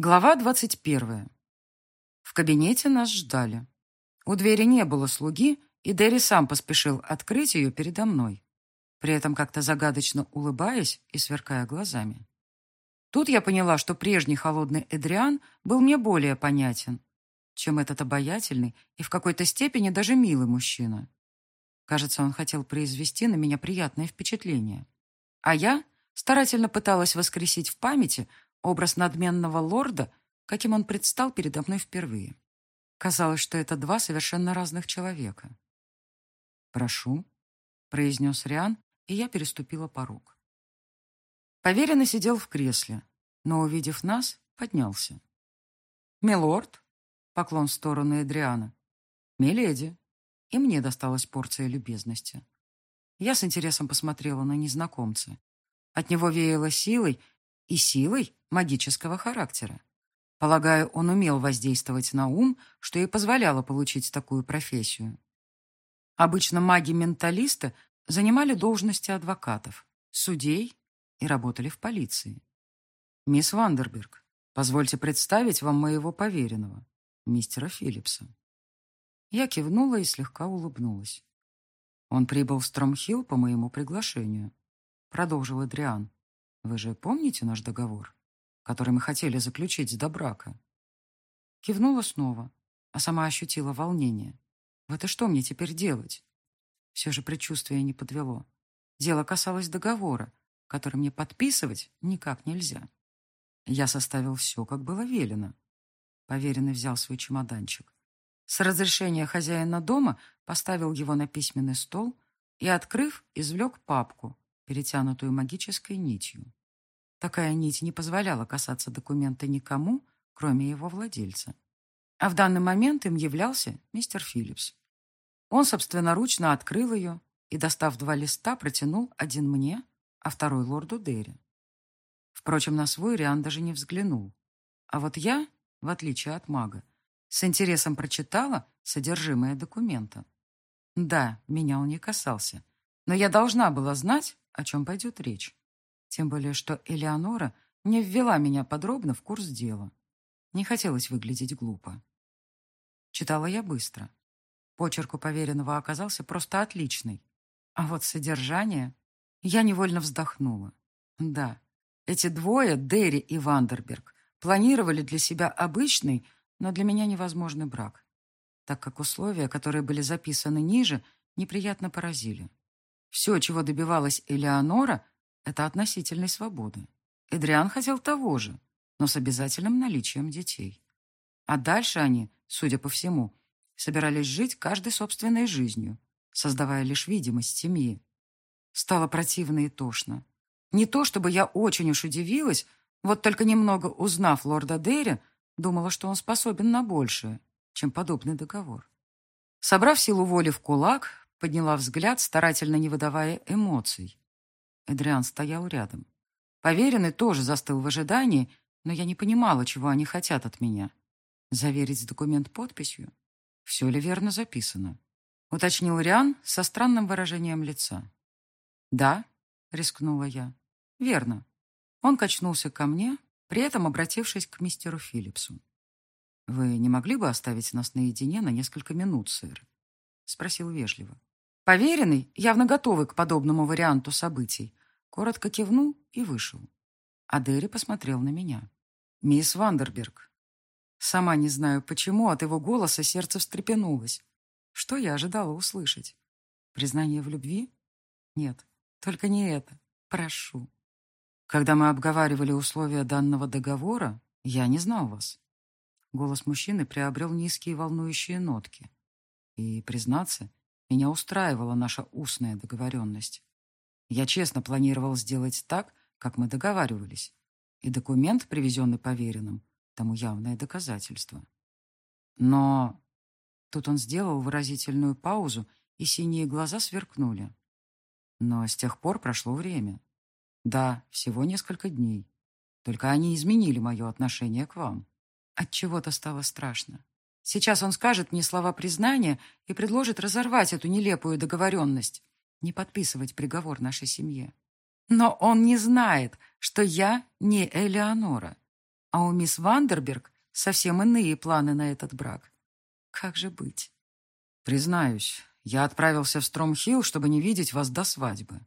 Глава двадцать первая. В кабинете нас ждали. У двери не было слуги, и Дерри сам поспешил открыть ее передо мной, при этом как-то загадочно улыбаясь и сверкая глазами. Тут я поняла, что прежний холодный Эдриан был мне более понятен, чем этот обаятельный и в какой-то степени даже милый мужчина. Кажется, он хотел произвести на меня приятное впечатление. А я старательно пыталась воскресить в памяти Образ надменного лорда, каким он предстал передо мной впервые. Казалось, что это два совершенно разных человека. «Прошу», — произнес Риан, и я переступила порог. Поверенный сидел в кресле, но, увидев нас, поднялся. «Милорд», — поклон в сторону Эдриана, «Миледи», и мне досталась порция любезности. Я с интересом посмотрела на незнакомца. От него веяло силой и силой магического характера. Полагаю, он умел воздействовать на ум, что и позволяло получить такую профессию. Обычно маги-менталисты занимали должности адвокатов, судей и работали в полиции. «Мисс Вандерберг, позвольте представить вам моего поверенного, мистера Филлипса». Я кивнула и слегка улыбнулась. Он прибыл в Стромхилл по моему приглашению, продолжил Адриан. Вы же помните наш договор, который мы хотели заключить до брака? Кивнула снова, а сама ощутила волнение. Вот и что мне теперь делать? Все же предчувствие не подвело. Дело касалось договора, который мне подписывать никак нельзя. Я составил все, как было велено. Поверенный взял свой чемоданчик. С разрешения хозяина дома поставил его на письменный стол и, открыв, извлек папку, перетянутую магической нитью. Такая нить не позволяла касаться документа никому, кроме его владельца. А в данный момент им являлся мистер Филлипс. Он собственноручно открыл ее и, достав два листа, протянул один мне, а второй лорду Дерри. Впрочем, на свой Риан даже не взглянул. А вот я, в отличие от мага, с интересом прочитала содержимое документа. Да, меня он не касался, но я должна была знать, о чем пойдет речь. Тем более, что Элеонора не ввела меня подробно в курс дела. Не хотелось выглядеть глупо. Читала я быстро. Почерк у поверенного оказался просто отличный. А вот содержание... Я невольно вздохнула. Да, эти двое, Дерри и Вандерберг, планировали для себя обычный, но для меня невозможный брак, так как условия, которые были записаны ниже, неприятно поразили. Все, чего добивалась Элеонора, это относительной свободы. Эдриан хотел того же, но с обязательным наличием детей. А дальше они, судя по всему, собирались жить каждой собственной жизнью, создавая лишь видимость семьи. Стало противно и тошно. Не то, чтобы я очень уж удивилась, вот только немного узнав лорда Дерри, думала, что он способен на большее, чем подобный договор. Собрав силу воли в кулак, Подняла взгляд, старательно не выдавая эмоций. Эдриан стоял рядом. Поверенный тоже застыл в ожидании, но я не понимала, чего они хотят от меня. Заверить документ подписью? Все ли верно записано? Уточнил Риан со странным выражением лица. «Да», — рискнула я. «Верно». Он качнулся ко мне, при этом обратившись к мистеру Филлипсу. «Вы не могли бы оставить нас наедине на несколько минут, сэр?» — спросил вежливо. Поверенный, явно готовый к подобному варианту событий, коротко кивнул и вышел. А Дерри посмотрел на меня. «Мисс Вандерберг». Сама не знаю, почему от его голоса сердце встрепенулось. Что я ожидала услышать? Признание в любви? Нет, только не это. Прошу. Когда мы обговаривали условия данного договора, я не знал вас. Голос мужчины приобрел низкие волнующие нотки. И, признаться, меня устраивала наша устная договоренность. Я честно планировал сделать так, как мы договаривались. И документ, привезенный поверенным, тому явное доказательство. Но... Тут он сделал выразительную паузу, и синие глаза сверкнули. Но с тех пор прошло время. Да, всего несколько дней. Только они изменили мое отношение к вам. От чего то стало страшно. Сейчас он скажет мне слова признания и предложит разорвать эту нелепую договоренность, не подписывать приговор нашей семье. Но он не знает, что я не Элеонора. А у мисс Вандерберг совсем иные планы на этот брак. Как же быть? Признаюсь, я отправился в Стромхилл, чтобы не видеть вас до свадьбы.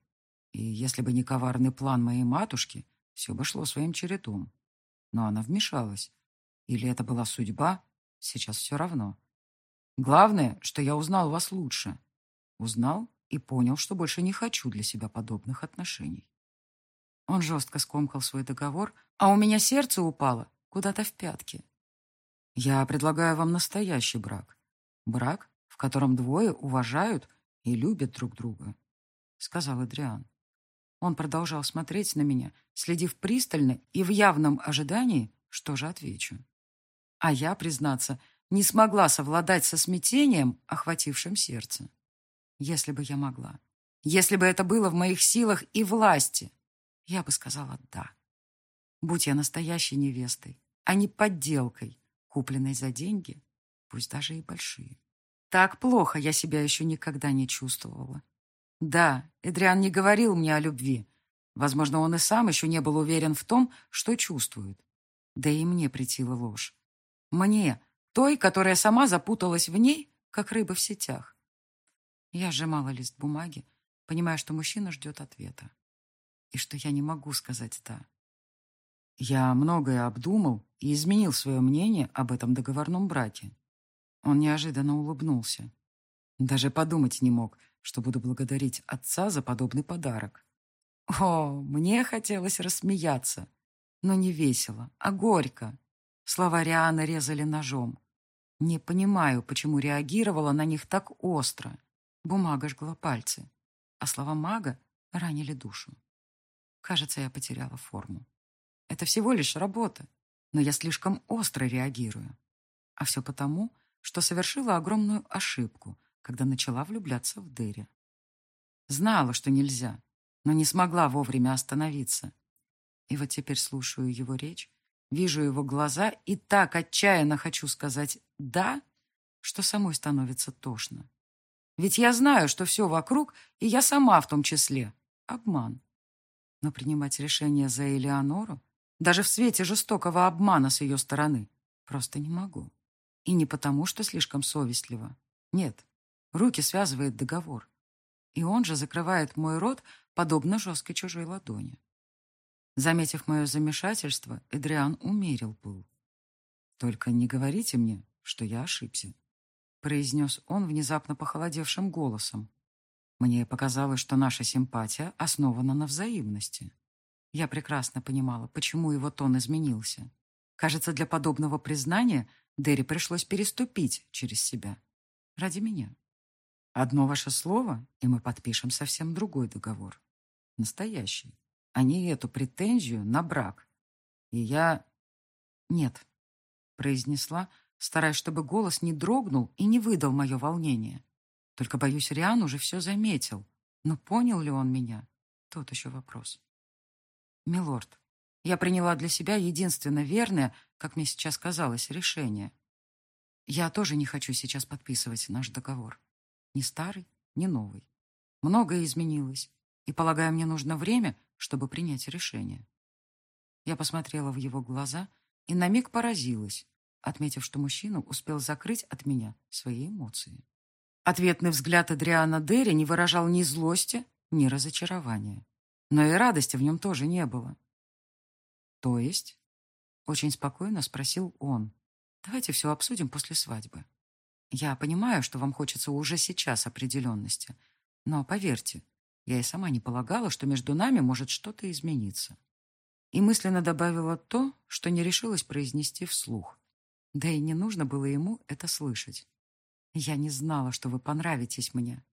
И если бы не коварный план моей матушки, все бы шло своим чередом. Но она вмешалась. Или это была судьба, сейчас все равно. Главное, что я узнал вас лучше. Узнал и понял, что больше не хочу для себя подобных отношений. Он жестко скомкал свой договор, а у меня сердце упало куда-то в пятки. Я предлагаю вам настоящий брак. Брак, в котором двое уважают и любят друг друга, — сказал Адриан. Он продолжал смотреть на меня, следив пристально и в явном ожидании, что же отвечу. А я, признаться, не смогла совладать со смятением, охватившим сердце. Если бы я могла, если бы это было в моих силах и власти, я бы сказала «да». Будь я настоящей невестой, а не подделкой, купленной за деньги, пусть даже и большие. Так плохо я себя еще никогда не чувствовала. Да, Эдриан не говорил мне о любви. Возможно, он и сам еще не был уверен в том, что чувствует. Да и мне притила ложь. Мне, той, которая сама запуталась в ней, как рыба в сетях. Я сжимала лист бумаги, понимая, что мужчина ждет ответа. И что я не могу сказать «да». Я многое обдумал и изменил свое мнение об этом договорном браке. Он неожиданно улыбнулся. Даже подумать не мог, что буду благодарить отца за подобный подарок. О, мне хотелось рассмеяться, но не весело, а горько. Слова Рианы резали ножом. Не понимаю, почему реагировала на них так остро. Бумага жгла пальцы, а слова мага ранили душу. Кажется, я потеряла форму. Это всего лишь работа, но я слишком остро реагирую. А все потому, что совершила огромную ошибку, когда начала влюбляться в Дерри. Знала, что нельзя, но не смогла вовремя остановиться. И вот теперь слушаю его речь, вижу его глаза и так отчаянно хочу сказать «да», что самой становится тошно. Ведь я знаю, что все вокруг, и я сама в том числе, обман. Но принимать решение за Элеонору даже в свете жестокого обмана с ее стороны. Просто не могу. И не потому, что слишком совестливо. Нет, руки связывает договор. И он же закрывает мой рот, подобно жесткой чужой ладони. Заметив мое замешательство, Эдриан умерил пыл. «Только не говорите мне, что я ошибся», — произнес он внезапно похолодевшим голосом. «Мне показалось, что наша симпатия основана на взаимности». Я прекрасно понимала, почему его тон изменился. Кажется, для подобного признания Дерри пришлось переступить через себя. Ради меня. Одно ваше слово, и мы подпишем совсем другой договор. Настоящий. А не эту претензию на брак. И я... Нет, произнесла, стараясь, чтобы голос не дрогнул и не выдал мое волнение. Только, боюсь, Риан уже все заметил. Но понял ли он меня? Тот еще вопрос. «Милорд, я приняла для себя единственно верное, как мне сейчас казалось, решение. Я тоже не хочу сейчас подписывать наш договор. Ни старый, ни новый. Многое изменилось, и, полагаю, мне нужно время, чтобы принять решение». Я посмотрела в его глаза и на миг поразилась, отметив, что мужчина успел закрыть от меня свои эмоции. Ответный взгляд Адриана Дерри не выражал ни злости, ни разочарования. Но и радости в нем тоже не было. «То есть?» — очень спокойно спросил он. «Давайте все обсудим после свадьбы. Я понимаю, что вам хочется уже сейчас определенности, но поверьте, я и сама не полагала, что между нами может что-то измениться». И мысленно добавила то, что не решилась произнести вслух. Да и не нужно было ему это слышать. «Я не знала, что вы понравитесь мне».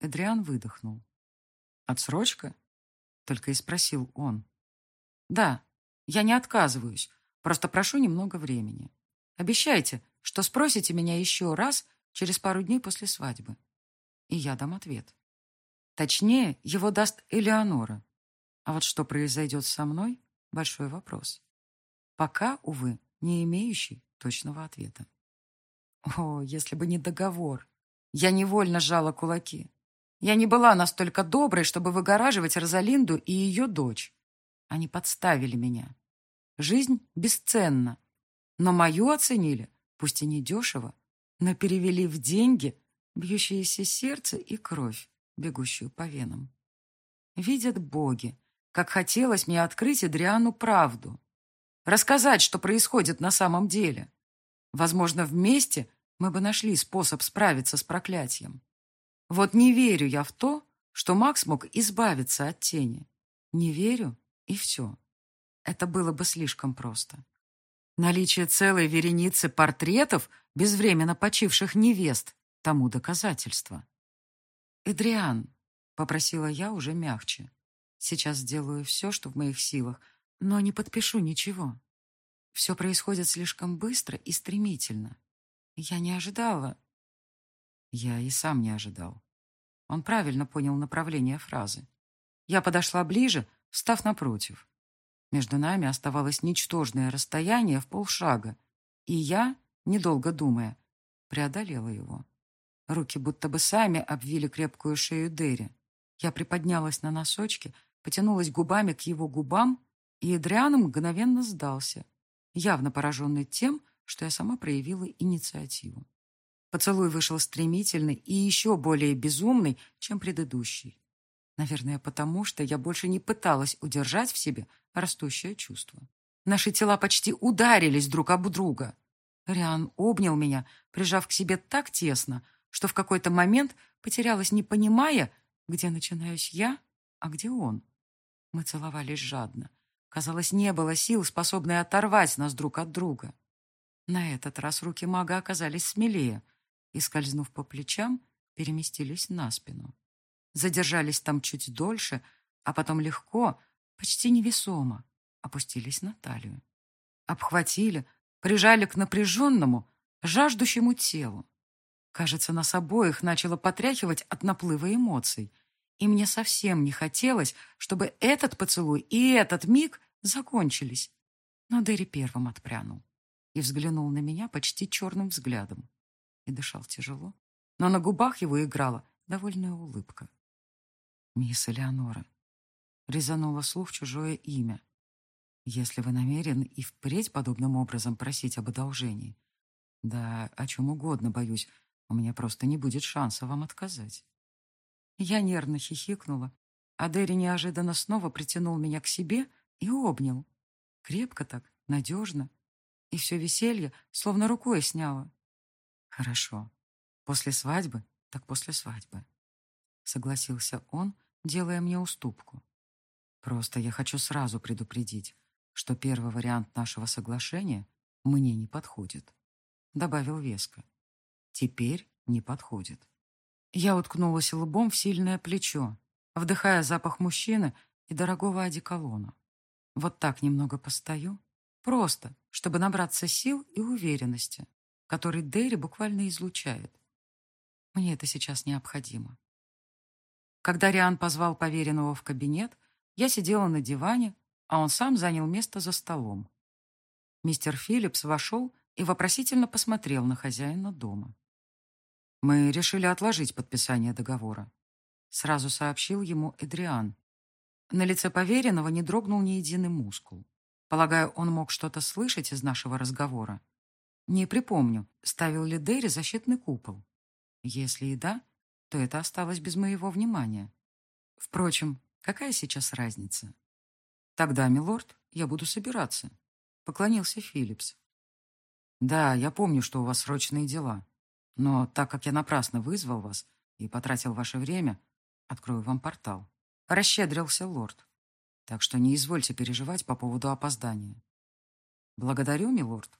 Эдриан выдохнул. «Отсрочка?» Только и спросил он. Да, я не отказываюсь, просто прошу немного времени. Обещайте, что спросите меня еще раз через пару дней после свадьбы. И я дам ответ. Точнее, его даст Элеонора. А вот что произойдет со мной – большой вопрос. Пока, увы, не имеющий точного ответа. О, если бы не договор. Я невольно сжала кулаки. Я не была настолько доброй, чтобы выгораживать Розалинду и ее дочь. Они подставили меня. жизнь бесценна. Но мою оценили, пусть и не дешево, но перевели в деньги, бьющиеся сердце и кровь, бегущую по венам. Видят боги, как хотелось мне открыть Адриану правду. Рассказать, что происходит на самом деле. Возможно, вместе мы бы нашли способ справиться с проклятием. Вот не верю я в то, что Макс мог избавиться от тени. Не верю, и все. Это было бы слишком просто. Наличие целой вереницы портретов безвременно почивших невест тому доказательство. «Эдриан», — попросила я уже мягче, — «сейчас сделаю все, что в моих силах, но не подпишу ничего. Все происходит слишком быстро и стремительно. Я не ожидала». Я и сам не ожидал. Он правильно понял направление фразы. Я подошла ближе, встав напротив. Между нами оставалось ничтожное расстояние в полшага, и я, недолго думая, преодолела его. Руки будто бы сами обвили крепкую шею Дерри. Я приподнялась на носочки, потянулась губами к его губам, и Эдриан мгновенно сдался, явно пораженный тем, что я сама проявила инициативу. Поцелуй вышел стремительный и еще более безумный, чем предыдущий. Наверное, потому что я больше не пыталась удержать в себе растущее чувство. Наши тела почти ударились друг об друга. Риан обнял меня, прижав к себе так тесно, что в какой-то момент потерялась, не понимая, где начинаюсь я, а где он. Мы целовались жадно. Казалось, не было сил, способной оторвать нас друг от друга. На этот раз руки мага оказались смелее и, скользнув по плечам, переместились на спину задержались там чуть дольше, а потом легко, почти невесомо, опустились на талию. Обхватили, прижали к напряженному, жаждущему телу. Кажется, нас обоих начало потряхивать от наплыва эмоций, и мне совсем не хотелось, чтобы этот поцелуй и этот миг закончились. Но Дерри первым отпрянул и взглянул на меня почти черным взглядом. И дышал тяжело, но на губах его играла довольная улыбка. «Мисс Элеонора», — резанула слух чужое имя. «Если вы намерены и впредь подобным образом просить об одолжении, да о чем угодно, боюсь, у меня просто не будет шанса вам отказать». Я нервно хихикнула, а Дерри неожиданно снова притянул меня к себе и обнял. Крепко так, надежно. И все веселье словно рукой сняло. «Хорошо. После свадьбы, так после свадьбы», — согласился он, делая мне уступку. Просто я хочу сразу предупредить, что первый вариант нашего соглашения мне не подходит. Добавил веско. Теперь не подходит. Я уткнулась лбом в сильное плечо, вдыхая запах мужчины и дорогого одеколона. Вот так немного постою, просто, чтобы набраться сил и уверенности, который Дэри буквально излучает. Мне это сейчас необходимо. Когда Риан позвал поверенного в кабинет, я сидела на диване, а он сам занял место за столом. Мистер Филлипс вошел и вопросительно посмотрел на хозяина дома. «Мы решили отложить подписание договора», — сразу сообщил ему Эдриан. На лице поверенного не дрогнул ни единый мускул. Полагаю, он мог что-то слышать из нашего разговора. Не припомню, ставил ли Дерри защитный купол. Если и да, то это осталось без моего внимания. Впрочем, какая сейчас разница? Тогда, милорд, я буду собираться. Поклонился Филлипс. Да, я помню, что у вас срочные дела. Но так как я напрасно вызвал вас и потратил ваше время, открою вам портал. Расщедрился лорд. Так что не извольте переживать по поводу опоздания. Благодарю, милорд.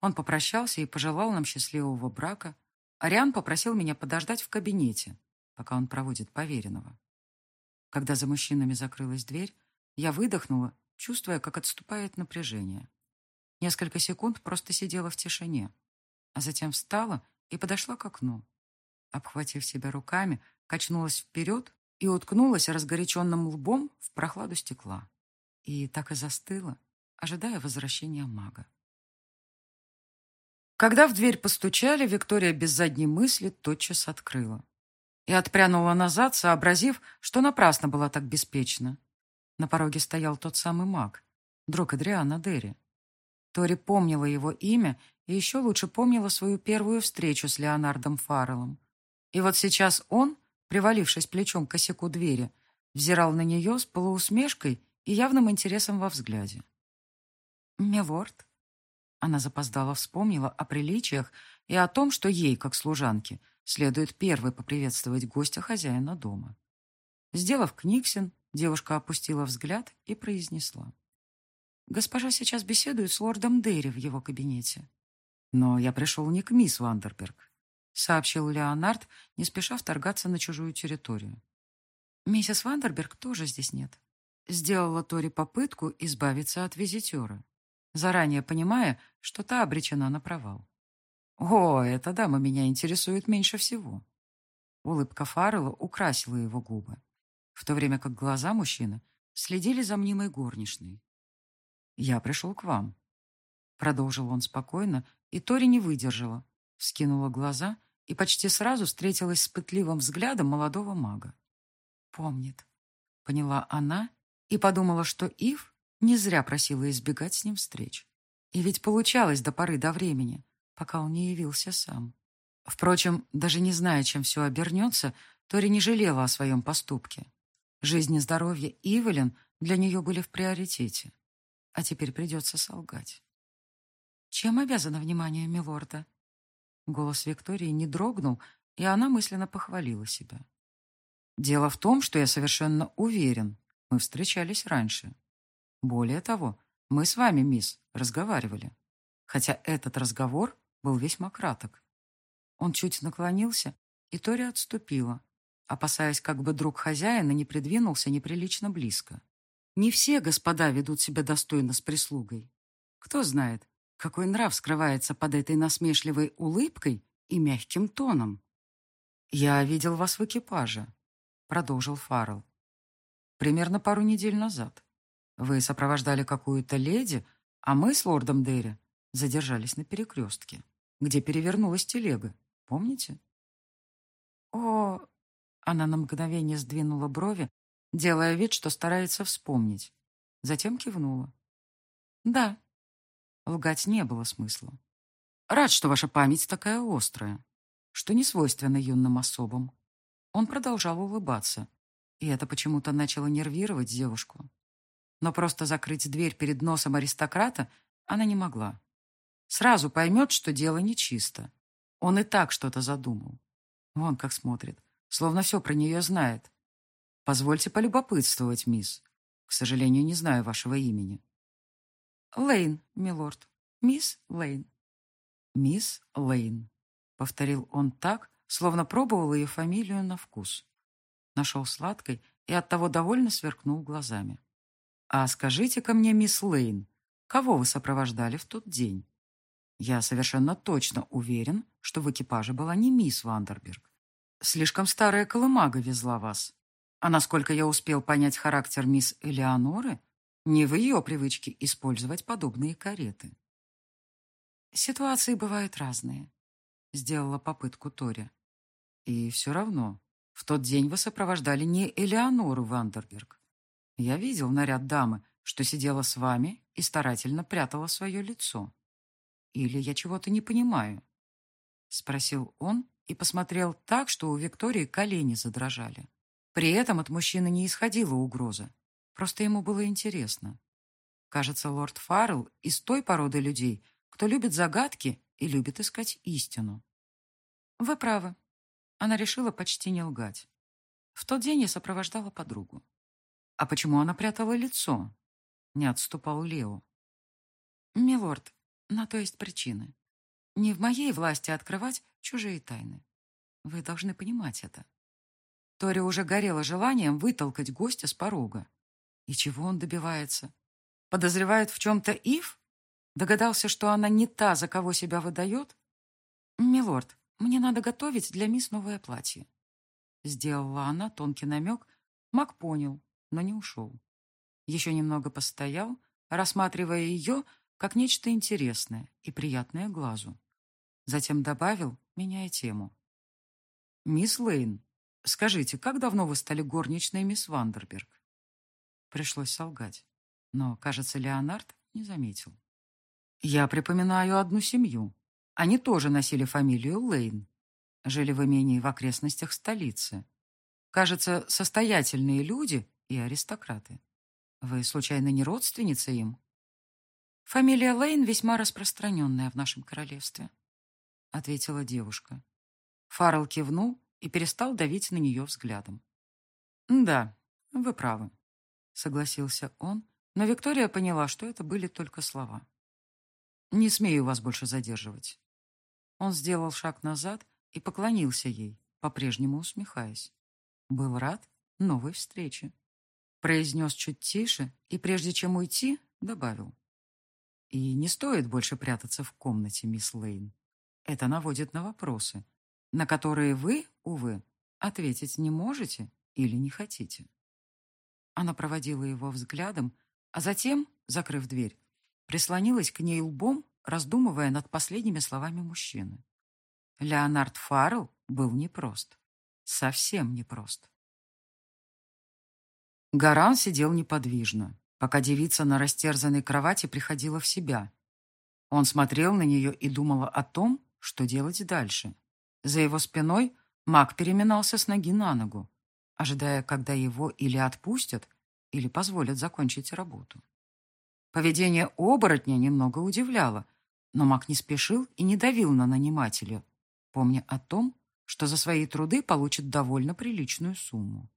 Он попрощался и пожелал нам счастливого брака Ариан попросил меня подождать в кабинете, пока он проводит поверенного. Когда за мужчинами закрылась дверь, я выдохнула, чувствуя, как отступает напряжение. Несколько секунд просто сидела в тишине, а затем встала и подошла к окну. Обхватив себя руками, качнулась вперед и уткнулась разгоряченным лбом в прохладу стекла. И так и застыла, ожидая возвращения мага. Когда в дверь постучали, Виктория без задней мысли тотчас открыла. И отпрянула назад, сообразив, что напрасно была так беспечна. На пороге стоял тот самый маг. друг Адриана Дерри. Тори помнила его имя и еще лучше помнила свою первую встречу с Леонардом Фарреллом. И вот сейчас он, привалившись плечом к косяку двери, взирал на нее с полуусмешкой и явным интересом во взгляде. «Милорд?» Она запоздала вспомнила о приличиях и о том, что ей, как служанке, следует первой поприветствовать гостя хозяина дома. Сделав книгсин, девушка опустила взгляд и произнесла. «Госпожа сейчас беседует с лордом Дерри в его кабинете». «Но я пришел не к мисс Вандерберг», — сообщил Леонард, не спеша вторгаться на чужую территорию. «Миссис Вандерберг тоже здесь нет». Сделала Тори попытку избавиться от визитера, заранее понимая, что та обречена на провал. «О, эта дама меня интересует меньше всего». Улыбка Фаррелла украсила его губы, в то время как глаза мужчины следили за мнимой горничной. «Я пришел к вам», — продолжил он спокойно, и Тори не выдержала, вскинула глаза и почти сразу встретилась с пытливым взглядом молодого мага. «Помнит», — поняла она и подумала, что Ив не зря просила избегать с ним встреч. И ведь получалось до поры до времени, пока он не явился сам. Впрочем, даже не зная, чем все обернется, Тори не жалела о своем поступке. Жизнь и здоровье Ивелин для нее были в приоритете. А теперь придется солгать. «Чем обязана внимание милорда?» Голос Виктории не дрогнул, и она мысленно похвалила себя. «Дело в том, что я совершенно уверен, мы встречались раньше. Более того, мы с вами, мисс, разговаривали. Хотя этот разговор был весьма краток. Он чуть наклонился, и Тори отступила, опасаясь, как бы друг хозяина не придвинулся неприлично близко. Не все господа ведут себя достойно с прислугой. Кто знает, какой нрав скрывается под этой насмешливой улыбкой и мягким тоном. «Я видел вас в экипаже», — продолжил Фаррелл. «Примерно пару недель назад. Вы сопровождали какую-то леди, а мы с лордом Дерри задержались на перекрестке, где перевернулась телега. Помните?» «О, она на мгновение сдвинула брови, делая вид, что старается вспомнить. Затем кивнула. «Да». Лгать не было смысла. «Рад, что ваша память такая острая, что не свойственно юным особам». Он продолжал улыбаться, и это почему-то начало нервировать девушку. Но просто закрыть дверь перед носом аристократа она не могла. Сразу поймет, что дело нечисто. Он и так что-то задумал. Вон как смотрит словно все про нее знает. Позвольте полюбопытствовать, мисс. К сожалению, не знаю вашего имени. Лейн, милорд. Мисс Лейн. Мисс Лейн, повторил он так, словно пробовал ее фамилию на вкус. Нашел сладкой и оттого довольно сверкнул глазами. «А скажите-ка мне, мисс Лейн, кого вы сопровождали в тот день?» «Я совершенно точно уверен, что в экипаже была не мисс Вандерберг, Слишком старая колымага везла вас. А насколько я успел понять характер мисс Элеоноры, не в ее привычке использовать подобные кареты. Ситуации бывают разные, сделала попытку Тори. И все равно, в тот день вы сопровождали не Элеонору Вандерберг. Я видел наряд дамы, что сидела с вами и старательно прятала свое лицо. Или я чего-то не понимаю? Спросил он, и посмотрел так, что у Виктории колени задрожали. При этом от мужчины не исходила угроза. Просто ему было интересно. Кажется, лорд Фаррелл из той породы людей, кто любит загадки и любит искать истину. Вы правы. Она решила почти не лгать. В тот день я сопровождала подругу. А почему она прятала лицо? Не отступал Лео. Милорд, на то есть причины. Не в моей власти открывать чужие тайны. Вы должны понимать это. Тори уже горела желанием вытолкать гостя с порога. И чего он добивается? Подозревает в чем-то Ив? Догадался, что она не та, за кого себя выдает? «Милорд, мне надо готовить для мисс новое платье». Сделала она тонкий намек. Мак понял, но не ушел. Еще немного постоял, рассматривая ее как нечто интересное и приятное глазу. Затем добавил, меняя тему. «Мисс Лейн, скажите, как давно вы стали горничной мисс Вандерберг?» Пришлось солгать. но, кажется, Леонард не заметил. Я припоминаю одну семью. Они тоже носили фамилию Лейн. Жили в имении в окрестностях столицы. Кажется, состоятельные люди и аристократы. Вы, случайно, не родственница им? Фамилия Лейн весьма распространенная в нашем королевстве, ответила девушка. Фаррелл кивнул и перестал давить на нее взглядом. «Да, вы правы», — согласился он, но Виктория поняла, что это были только слова. «Не смею вас больше задерживать». Он сделал шаг назад и поклонился ей, по-прежнему усмехаясь. Был рад новой встрече. Произнес чуть тише и, прежде чем уйти, добавил. И не стоит больше прятаться в комнате, мисс Лейн. Это наводит на вопросы, на которые вы, увы, ответить не можете или не хотите. Она проводила его взглядом, а затем, закрыв дверь, прислонилась к ней лбом, раздумывая над последними словами мужчины. Леонард Фаррелл был непрост. Совсем непрост. Гаран сидел неподвижно, пока девица на растерзанной кровати приходила в себя. Он смотрел на нее и думал о том, что делать дальше. За его спиной маг переминался с ноги на ногу, ожидая, когда его или отпустят, или позволят закончить работу. Поведение оборотня немного удивляло, но маг не спешил и не давил на нанимателя, помня о том, что за свои труды получит довольно приличную сумму.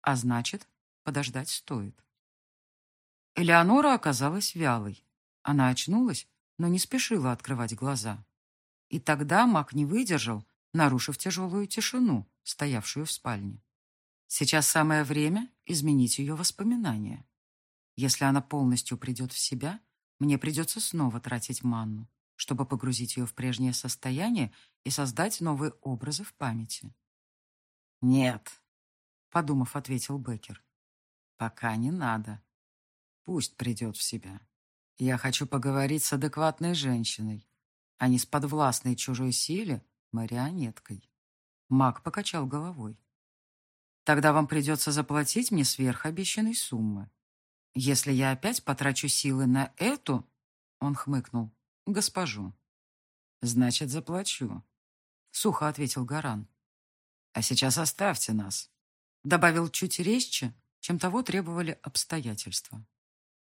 А значит, подождать стоит. Элеонора оказалась вялой. Она очнулась, но не спешила открывать глаза. И тогда маг не выдержал, нарушив тяжелую тишину, стоявшую в спальне. Сейчас самое время изменить ее воспоминания. Если она полностью придет в себя, мне придется снова тратить манну, чтобы погрузить ее в прежнее состояние и создать новые образы в памяти. «Нет», — подумав, ответил Беккер. «Пока не надо. Пусть придет в себя. Я хочу поговорить с адекватной женщиной, а не с подвластной чужой силе марионеткой». Маг покачал головой. «Тогда вам придется заплатить мне сверх обещанной суммы. Если я опять потрачу силы на эту...» Он хмыкнул госпожу. Значит, заплачу. Сухо ответил Гаран. А сейчас оставьте нас. Добавил чуть резче, чем того требовали обстоятельства.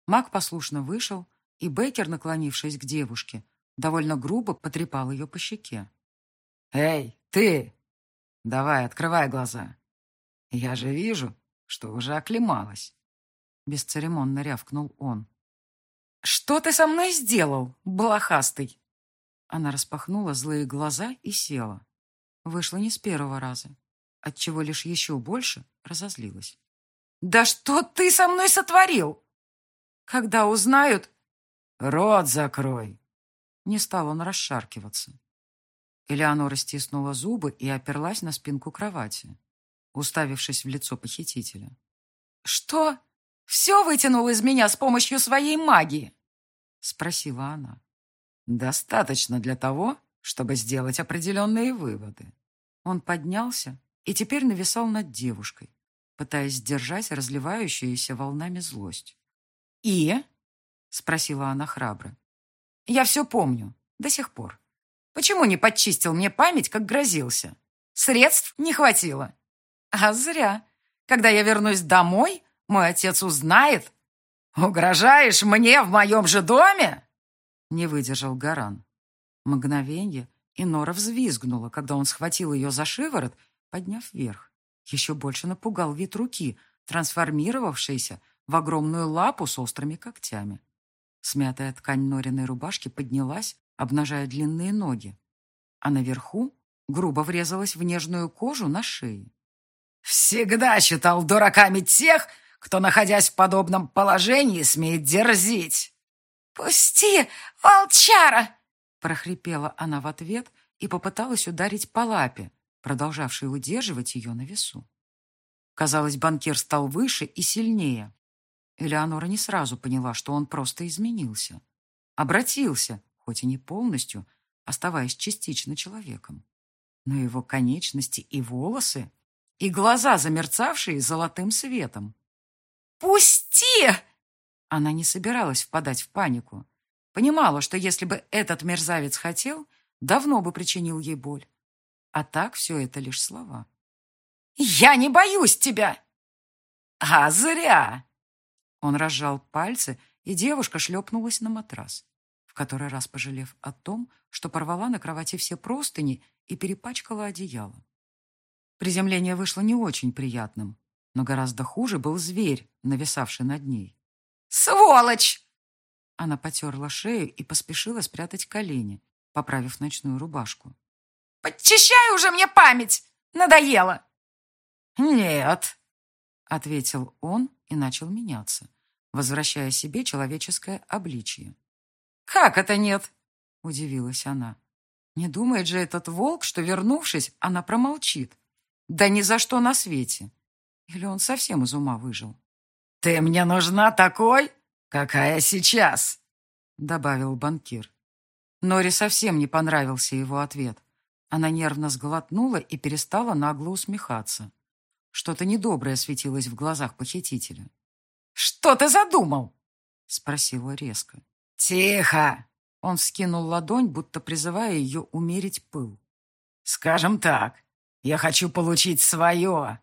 Маг послушно вышел, и Бейкер, наклонившись к девушке, довольно грубо потрепал ее по щеке. «Эй, ты! Давай, открывай глаза. Я же вижу, что уже оклемалась!» Бесцеремонно рявкнул он. «Что ты со мной сделал, блохастый?» Она распахнула злые глаза и села. Вышла не с первого раза, отчего лишь еще больше разозлилась. «Да что ты со мной сотворил? Когда узнают...» «Рот закрой!» Не стал он расшаркиваться. Элеонора стиснула зубы и оперлась на спинку кровати, уставившись в лицо похитителя. «Что? Все вытянул из меня с помощью своей магии?» Спросила она. «Достаточно для того, чтобы сделать определенные выводы». Он поднялся и теперь нависал над девушкой, пытаясь сдержать разливающуюся волнами злость. «И?» — спросила она храбро. «Я все помню, до сих пор. Почему не подчистил мне память, как грозился? Средств не хватило. А зря. Когда я вернусь домой, мой отец узнает, «Угрожаешь мне в моем же доме?» Не выдержал Гаран. Мгновенье, и Нора взвизгнула, когда он схватил ее за шиворот, подняв вверх. Еще больше напугал вид руки, трансформировавшейся в огромную лапу с острыми когтями. Смятая ткань Нориной рубашки поднялась, обнажая длинные ноги, а наверху грубо врезалась в нежную кожу на шее. «Всегда считал дураками тех, кто, находясь в подобном положении, смеет дерзить. «Пусти, волчара!» прохрипела она в ответ и попыталась ударить по лапе, продолжавшей удерживать ее на весу. Казалось, банкир стал выше и сильнее. Элеонора не сразу поняла, что он просто изменился. Обратился, хоть и не полностью, оставаясь частично человеком. Но его конечности и волосы, и глаза, замерцавшие золотым светом, «Пусти!» Она не собиралась впадать в панику. Понимала, что если бы этот мерзавец хотел, давно бы причинил ей боль. А так все это лишь слова. «Я не боюсь тебя!» «А зря!» Он разжал пальцы, и девушка шлепнулась на матрас, в который раз пожалев о том, что порвала на кровати все простыни и перепачкала одеяло. Приземление вышло не очень приятным, но гораздо хуже был зверь, нависавший над ней. «Сволочь!» Она потерла шею и поспешила спрятать колени, поправив ночную рубашку. «Подчищай уже мне память! Надоело!» «Нет!» — ответил он и начал меняться, возвращая себе человеческое обличие. «Как это нет?» — удивилась она. «Не думает же этот волк, что, вернувшись, она промолчит. Да ни за что на свете. Или он совсем из ума выжил?» «Ты мне нужна такой, какая сейчас!» — добавил банкир. Нори совсем не понравился его ответ. Она нервно сглотнула и перестала нагло усмехаться. Что-то недоброе светилось в глазах похитителя. «Что ты задумал?» — спросила резко. «Тихо!» Он скинул ладонь, будто призывая ее умерить пыл. «Скажем так, я хочу получить свое.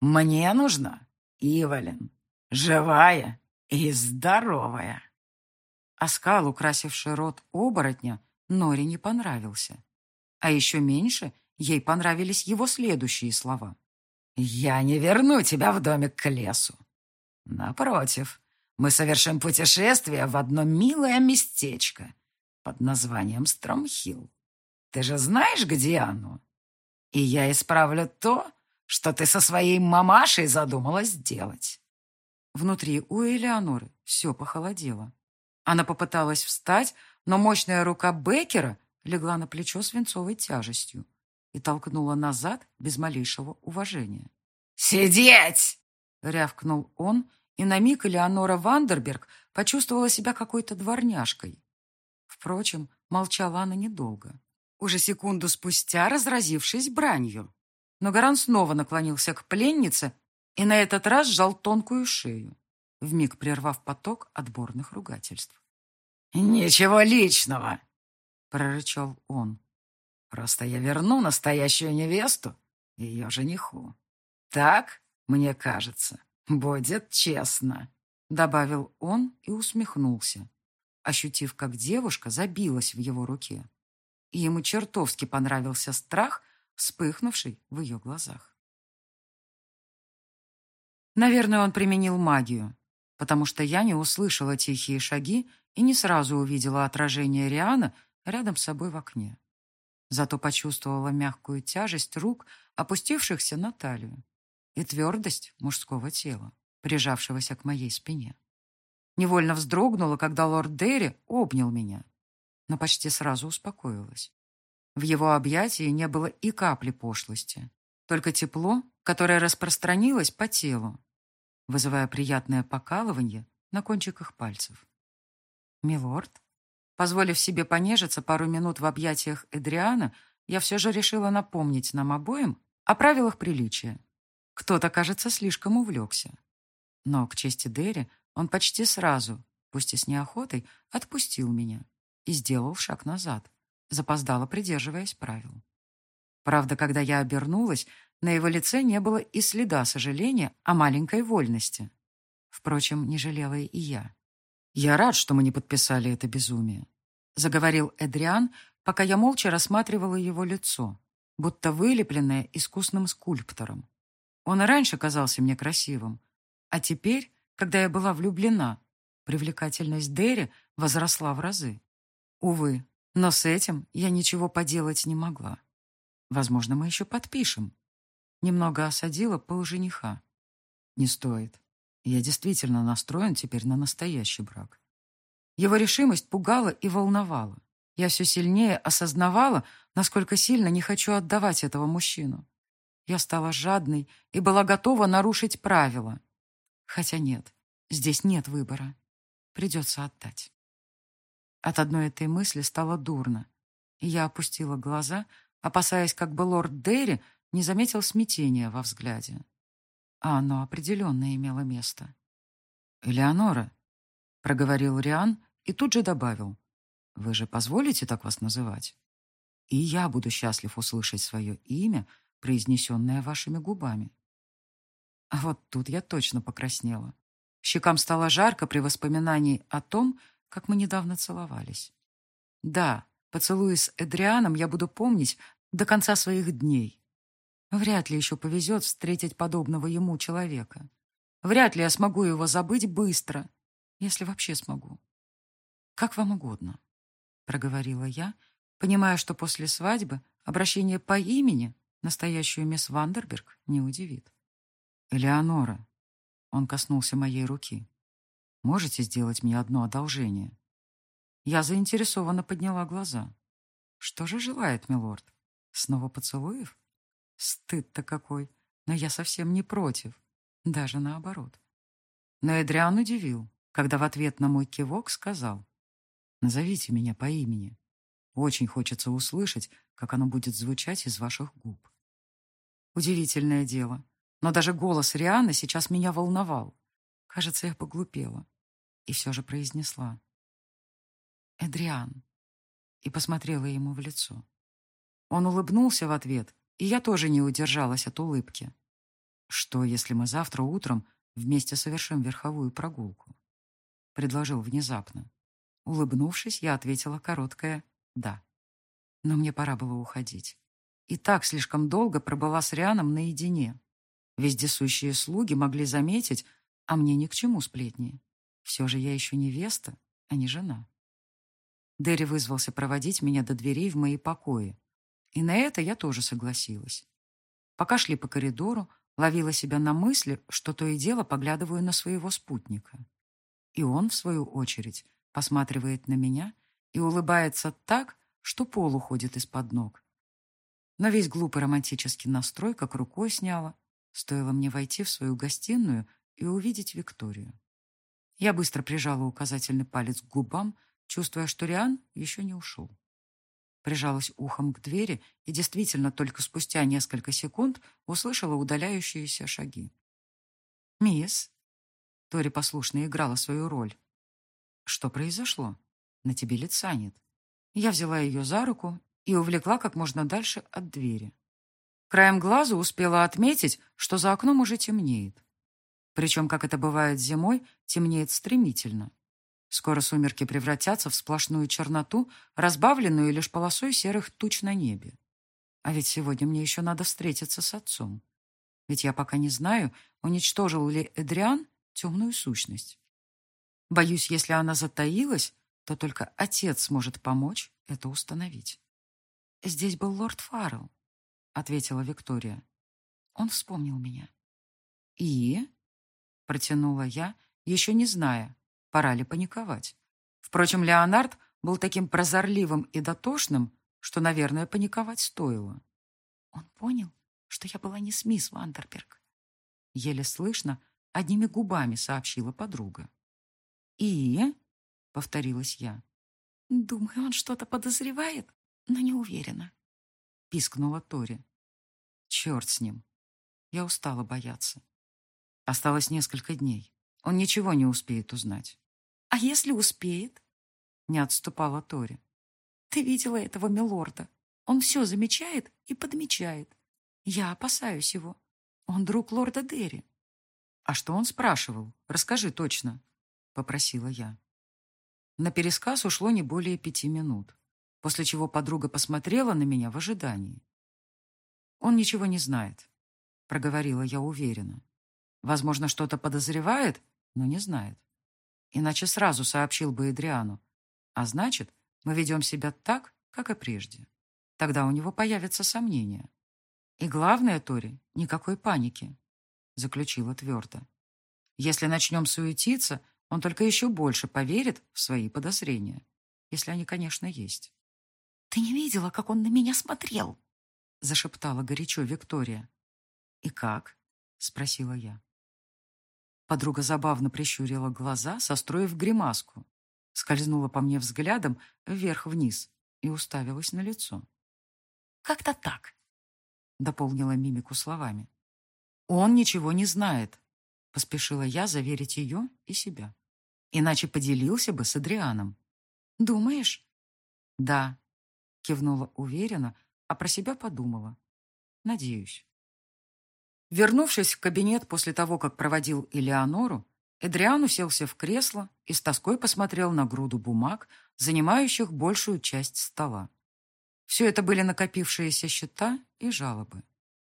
Мне нужна Ивалин, живая и здоровая». Оскал, украсивший рот оборотня, Нори не понравился. А еще меньше ей понравились его следующие слова. «Я не верну тебя в домик к лесу. Напротив, мы совершим путешествие в одно милое местечко под названием Стромхилл. Ты же знаешь, где оно? И я исправлю то, что ты со своей мамашей задумала сделать». Внутри у Элеоноры все похолодело. Она попыталась встать, но мощная рука Беккера легла на плечо свинцовой тяжестью и толкнула назад без малейшего уважения. «Сидеть!» — рявкнул он, и на миг Элеонора Вандерберг почувствовала себя какой-то дворняжкой. Впрочем, молчала она недолго, уже секунду спустя разразившись бранью. Но Гаран снова наклонился к пленнице и на этот раз сжал тонкую шею, вмиг прервав поток отборных ругательств. «Ничего личного!» — прорычал он. Просто я верну настоящую невесту ее жениху. Так, мне кажется, будет честно», — добавил он и усмехнулся, ощутив, как девушка забилась в его руке. И ему чертовски понравился страх, вспыхнувший в ее глазах. Наверное, он применил магию, потому что я не услышала тихие шаги и не сразу увидела отражение Риана рядом с собой в окне. Зато почувствовала мягкую тяжесть рук, опустившихся на талию, и твердость мужского тела, прижавшегося к моей спине. Невольно вздрогнула, когда лорд Дерри обнял меня, но почти сразу успокоилась. В его объятии не было и капли пошлости, только тепло, которое распространилось по телу, вызывая приятное покалывание на кончиках пальцев. «Милорд?» Позволив себе понежиться пару минут в объятиях Эдриана, я все же решила напомнить нам обоим о правилах приличия. Кто-то, кажется, слишком увлекся. Но, к чести Дерри, он почти сразу, пусть и с неохотой, отпустил меня и сделал шаг назад, запоздало придерживаясь правил. Правда, когда я обернулась, на его лице не было и следа сожаления о маленькой вольности. Впрочем, не жалела и я. «Я рад, что мы не подписали это безумие», — заговорил Эдриан, пока я молча рассматривала его лицо, будто вылепленное искусным скульптором. Он и раньше казался мне красивым, а теперь, когда я была влюблена, привлекательность Дерри возросла в разы. Увы, но с этим я ничего поделать не могла. Возможно, мы еще подпишем. Немного осадила пол жениха. Не стоит. Я действительно настроен теперь на настоящий брак. Его решимость пугала и волновала. Я все сильнее осознавала, насколько сильно не хочу отдавать этого мужчину. Я стала жадной и была готова нарушить правила. Хотя нет, здесь нет выбора. Придется отдать. От одной этой мысли стало дурно, и я опустила глаза, опасаясь, как бы лорд Дерри не заметил смятения во взгляде. А оно определенно имело место. «Элеонора!» — проговорил Риан и тут же добавил. «Вы же позволите так вас называть? И я буду счастлив услышать свое имя, произнесенное вашими губами». А вот тут я точно покраснела. Щекам стало жарко при воспоминании о том, как мы недавно целовались. Да, поцелуи с Эдрианом я буду помнить до конца своих дней. Вряд ли еще повезет встретить подобного ему человека. Вряд ли я смогу его забыть быстро, если вообще смогу. Как вам угодно, проговорила я, понимая, что после свадьбы обращение по имени настоящую мисс Вандерберг не удивит. «Элеонора», — он коснулся моей руки, — «можете сделать мне одно одолжение?» Я заинтересованно подняла глаза. «Что же желает милорд? Снова поцелуев?» Стыд-то какой, но я совсем не против, даже наоборот. Но Эдриан удивил, когда в ответ на мой кивок сказал, «Назовите меня по имени. Очень хочется услышать, как оно будет звучать из ваших губ». Удивительное дело, но даже голос Рианы сейчас меня волновал. Кажется, я поглупела. И все же произнесла. «Эдриан». И посмотрела ему в лицо. Он улыбнулся в ответ, и я тоже не удержалась от улыбки. «Что, если мы завтра утром вместе совершим верховую прогулку?» Предложил внезапно. Улыбнувшись, я ответила короткое «да». Но мне пора было уходить. И так слишком долго пробыла с Рианом наедине. Вездесущие слуги могли заметить, а мне ни к чему сплетни. Все же я еще невеста, а не жена. Дерри вызвался проводить меня до дверей в мои покои, и на это я тоже согласилась. Пока шли по коридору, ловила себя на мысли, что то и дело поглядываю на своего спутника. И он, в свою очередь, посматривает на меня и улыбается так, что пол уходит из-под ног. Но весь глупый романтический настрой как рукой сняла, стоило мне войти в свою гостиную и увидеть Викторию. Я быстро прижала указательный палец к губам, чувствуя, что Риан еще не ушел. Прижалась ухом к двери и действительно только спустя несколько секунд услышала удаляющиеся шаги. «Мисс?» Тори послушно играла свою роль. «Что произошло? На тебе лица нет». Я взяла ее за руку и увлекла как можно дальше от двери. Краем глаза успела отметить, что за окном уже темнеет. Причем, как это бывает зимой, темнеет стремительно. Скоро сумерки превратятся в сплошную черноту, разбавленную лишь полосой серых туч на небе. А ведь сегодня мне еще надо встретиться с отцом. Ведь я пока не знаю, уничтожил ли Эдриан темную сущность. Боюсь, если она затаилась, то только отец сможет помочь это установить. «Здесь был лорд Фаррелл», — ответила Виктория. Он вспомнил меня. «И?» — протянула я, еще не зная, Пора ли паниковать? Впрочем, Леонард был таким прозорливым и дотошным, что, наверное, паниковать стоило. Он понял, что я была не с мисс Вандерберг. Еле слышно, одними губами сообщила подруга. «И?» — повторилась я. «Думаю, он что-то подозревает, но не уверена», — пискнула Тори. «Черт с ним. Я устала бояться. Осталось несколько дней. Он ничего не успеет узнать. «А если успеет?» Не отступала Тори. «Ты видела этого милорда? Он все замечает и подмечает. Я опасаюсь его. Он друг лорда Дерри». «А что он спрашивал? Расскажи точно», — попросила я. На пересказ ушло не более пяти минут, после чего подруга посмотрела на меня в ожидании. «Он ничего не знает», — проговорила я уверенно. «Возможно, что-то подозревает, но не знает. Иначе сразу сообщил бы Эдриану. А значит, мы ведем себя так, как и прежде. Тогда у него появятся сомнения. И главное, Тори, никакой паники, заключила твердо. Если начнем суетиться, он только еще больше поверит в свои подозрения. Если они, конечно, есть. «Ты не видела, как он на меня смотрел?» зашептала горячо Виктория. «И как?» — спросила я. Подруга забавно прищурила глаза, состроив гримаску. Скользнула по мне взглядом вверх-вниз и уставилась на лицо. «Как-то так», — дополнила мимику словами. «Он ничего не знает», — поспешила я заверить ее и себя. иначе поделился бы с Адрианом. «Думаешь?» «Да», — кивнула уверенно, а про себя подумала. «Надеюсь». Вернувшись в кабинет после того, как проводил Элеонору, Эдриан уселся в кресло и с тоской посмотрел на груду бумаг, занимающих большую часть стола. Все это были накопившиеся счета и жалобы.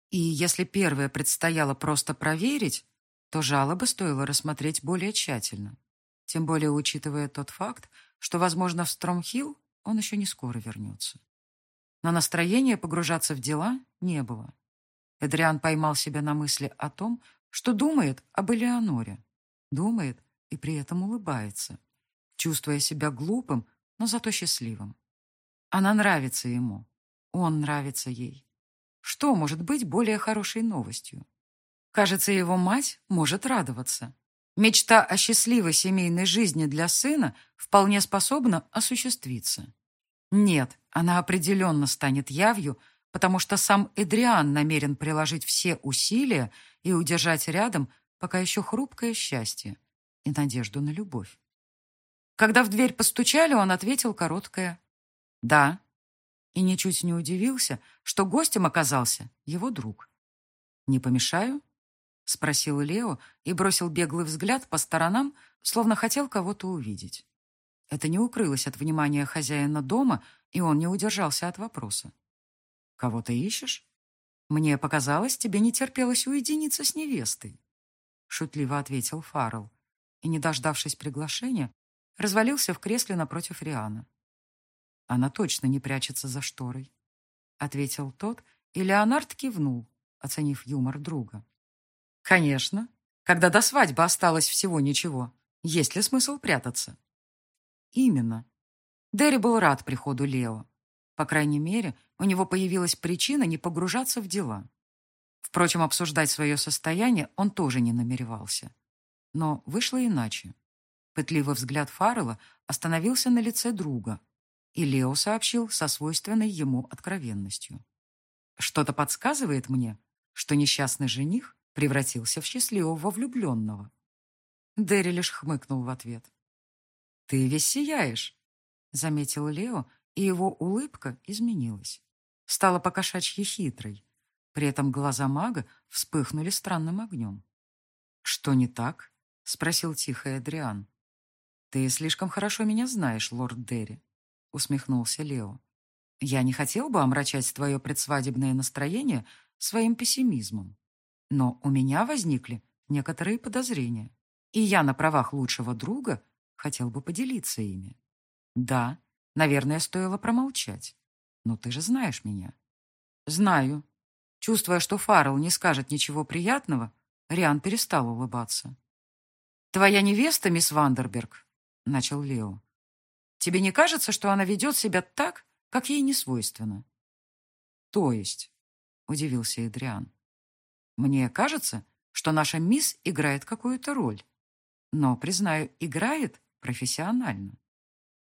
И если первое предстояло просто проверить, то жалобы стоило рассмотреть более тщательно. Тем более учитывая тот факт, что, возможно, в Стромхилл он еще не скоро вернется. Но настроения погружаться в дела не было. Эдриан поймал себя на мысли о том, что думает об Элеоноре. Думает и при этом улыбается, чувствуя себя глупым, но зато счастливым. Она нравится ему. Он нравится ей. Что может быть более хорошей новостью? Кажется, его мать может радоваться. Мечта о счастливой семейной жизни для сына вполне способна осуществиться. Нет, она определенно станет явью, потому что сам Эдриан намерен приложить все усилия и удержать рядом пока еще хрупкое счастье и надежду на любовь. Когда в дверь постучали, он ответил короткое «Да». И ничуть не удивился, что гостем оказался его друг. «Не помешаю?» — спросил Лео и бросил беглый взгляд по сторонам, словно хотел кого-то увидеть. Это не укрылось от внимания хозяина дома, и он не удержался от вопроса. «Кого ты ищешь?» «Мне показалось, тебе не терпелось уединиться с невестой», — шутливо ответил Фаррелл, и, не дождавшись приглашения, развалился в кресле напротив Риана. «Она точно не прячется за шторой», — ответил тот, и Леонард кивнул, оценив юмор друга. Конечно. Когда до свадьбы осталось всего ничего, есть ли смысл прятаться? Именно. Дерри был рад приходу Лео. По крайней мере, у него появилась причина не погружаться в дела. Впрочем, обсуждать свое состояние он тоже не намеревался. Но вышло иначе. Пытливый взгляд Фаррелла остановился на лице друга, и Лео сообщил со свойственной ему откровенностью. «Что-то подсказывает мне, что несчастный жених превратился в счастливого влюбленного. Дерри лишь хмыкнул в ответ. «Ты весь сияешь», — заметил Лео, и его улыбка изменилась. Стала покошачьи хитрой. При этом глаза мага вспыхнули странным огнем. «Что не так?» — спросил тихо Эдриан. «Ты слишком хорошо меня знаешь, лорд Дерри», — усмехнулся Лео. «Я не хотел бы омрачать твое предсвадебное настроение своим пессимизмом. Но у меня возникли некоторые подозрения, и я на правах лучшего друга хотел бы поделиться ими. Да, наверное, стоило промолчать, но ты же знаешь меня. Знаю. Чувствуя, что Фаррелл не скажет ничего приятного, Риан перестал улыбаться. «Твоя невеста, мисс Вандерберг», — начал Лео. «Тебе не кажется, что она ведет себя так, как ей не свойственно?» «То есть?» — удивился Эдриан. Мне кажется, что наша мисс играет какую-то роль. Но, признаю, играет профессионально.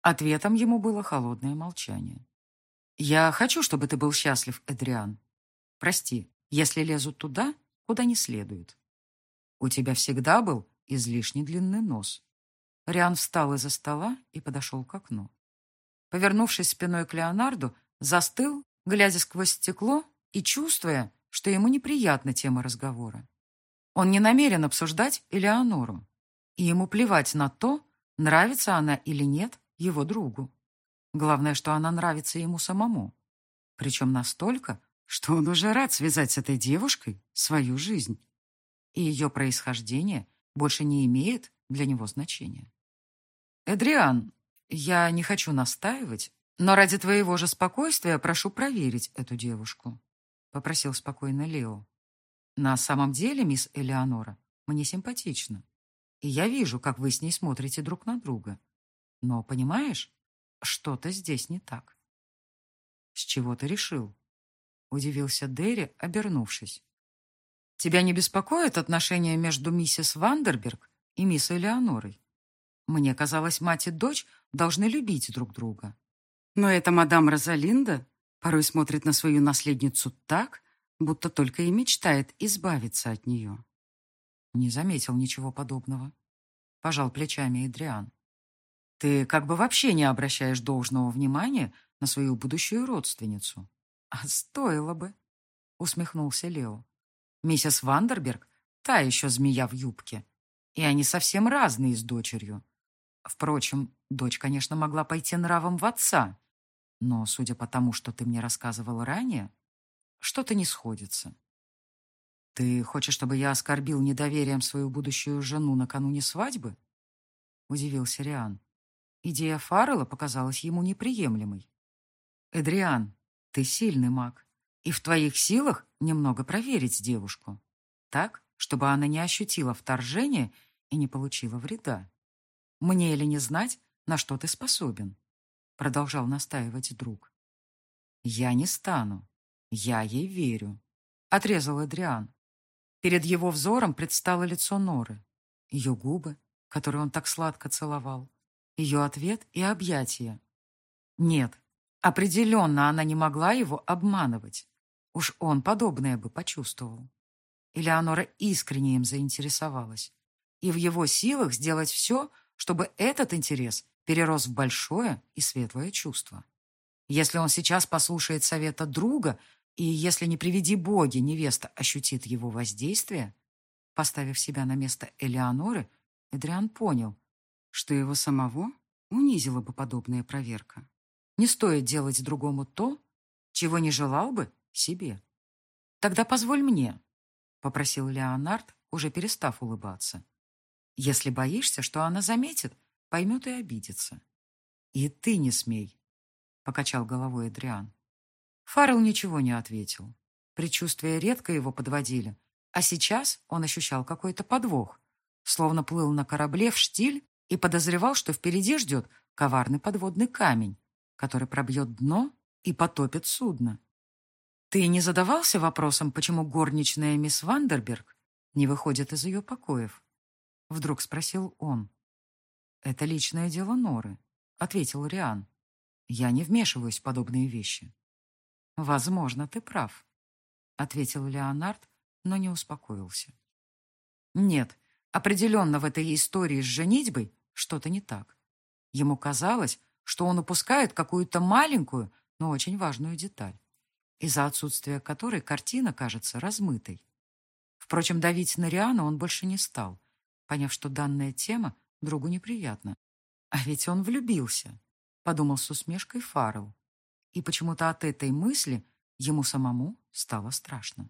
Ответом ему было холодное молчание. «Я хочу, чтобы ты был счастлив, Эдриан. Прости, если лезу туда, куда не следует. У тебя всегда был излишне длинный нос». Риан встал из-за стола и подошел к окну. Повернувшись спиной к Леонарду, застыл, глядя сквозь стекло и чувствуя, что ему неприятна тема разговора. Он не намерен обсуждать Элеонору, и ему плевать на то, нравится она или нет его другу. Главное, что она нравится ему самому. Причем настолько, что он уже рад связать с этой девушкой свою жизнь. И ее происхождение больше не имеет для него значения. «Эдриан, я не хочу настаивать, но ради твоего же спокойствия прошу проверить эту девушку попросил спокойно Лео. На самом деле, мисс Элеонора, мне симпатична. И я вижу, как вы с ней смотрите друг на друга. Но, понимаешь, что-то здесь не так. С чего ты решил? Удивился Дерри, обернувшись. Тебя не беспокоит отношения между миссис Вандерберг и мисс Элеонорой? Мне казалось, мать и дочь должны любить друг друга. Но это мадам Розалинда Порой смотрит на свою наследницу так, будто только и мечтает избавиться от нее. Не заметил ничего подобного. пожал плечами Эдриан. Ты как бы вообще не обращаешь должного внимания на свою будущую родственницу. А стоило бы, усмехнулся Лео. Миссис Вандерберг — та еще змея в юбке. И они совсем разные с дочерью. Впрочем, дочь, конечно, могла пойти нравом в отца. Но, судя по тому, что ты мне рассказывал ранее, что-то не сходится. Ты хочешь, чтобы я оскорбил недоверием свою будущую жену накануне свадьбы? Удивился Риан. Идея Фаррелла показалась ему неприемлемой. Эдриан, ты сильный маг, и в твоих силах немного проверить девушку. Так, чтобы она не ощутила вторжения и не получила вреда. Мне или не знать, на что ты способен? Продолжал настаивать друг. Я не стану. Я ей верю. Отрезал Эдриан. Перед его взором предстало лицо Норы. Ее губы, которые он так сладко целовал. Ее ответ и объятия. Нет, определенно она не могла его обманывать. Уж он подобное бы почувствовал. Элеонора искренне им заинтересовалась. И в его силах сделать все, чтобы этот интерес перерос в большое и светлое чувство. Если он сейчас послушает совета друга, и если не приведи боги, невеста ощутит его воздействие, поставив себя на место Элеоноры, Эдриан понял, что его самого унизила бы подобная проверка. Не стоит делать другому то, чего не желал бы себе. «Тогда позволь мне», — попросил Леонард, уже перестав улыбаться. Если боишься, что она заметит, поймет и обидится. И ты не смей, — покачал головой Эдриан. Фаррелл ничего не ответил. Предчувствия редко его подводили, а сейчас он ощущал какой-то подвох, словно плыл на корабле в штиль и подозревал, что впереди ждет коварный подводный камень, который пробьет дно и потопит судно. Ты не задавался вопросом, почему горничная мисс Вандерберг не выходит из ее покоев? Вдруг спросил он. «Это личное дело Норы», — ответил Риан. «Я не вмешиваюсь в подобные вещи». «Возможно, ты прав», — ответил Леонард, но не успокоился. «Нет, определенно в этой истории с женитьбой что-то не так. Ему казалось, что он упускает какую-то маленькую, но очень важную деталь, из-за отсутствия которой картина кажется размытой. Впрочем, давить на Риана он больше не стал поняв, что данная тема другу неприятна. А ведь он влюбился, подумал с усмешкой Фаррелл. И почему-то от этой мысли ему самому стало страшно.